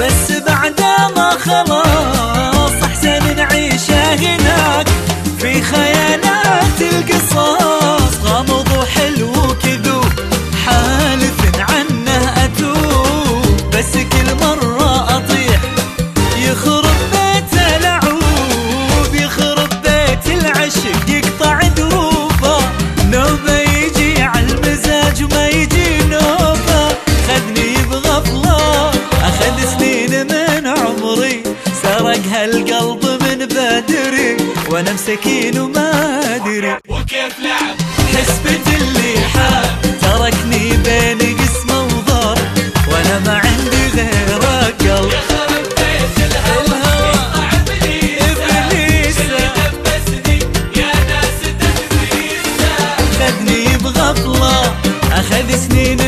بس بعد ما خلاص ادري وأنا مسكين وما ادري. وكيف لعب حسبة اللي حاب تركني بين قسمه وضار. وأنا ما عندي غيرك أقل. أخذ سنين